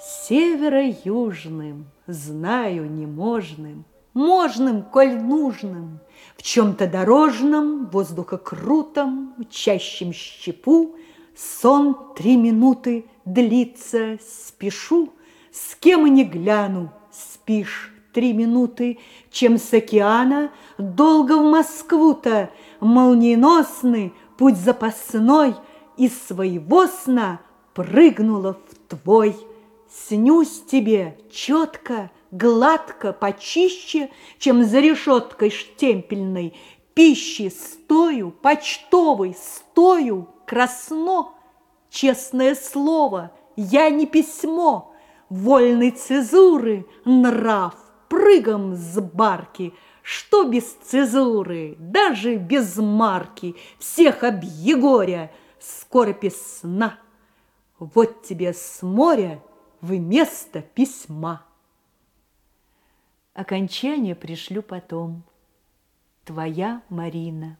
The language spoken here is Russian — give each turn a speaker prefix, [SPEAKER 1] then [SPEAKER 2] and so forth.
[SPEAKER 1] Северо-южным, знаю, неможным, Можным, коль нужным, В чем-то дорожном, воздухокрутом, Чащем щепу, Сон три минуты длится, спешу, С кем не гляну, спишь три минуты, Чем с океана долго в Москву-то, Молниеносный путь запасной Из своего сна прыгнула в твой. Снюсь тебе четко, гладко, почище, Чем за решеткой штемпельной, Пищи стою, почтовой стою, красно. Честное слово, я не письмо, Вольной цезуры нрав, прыгом с барки, Что без цезуры, даже без марки, Всех объегоря, скоропись сна. Вот тебе с моря вместо письма. Окончание пришлю потом. Твоя Марина.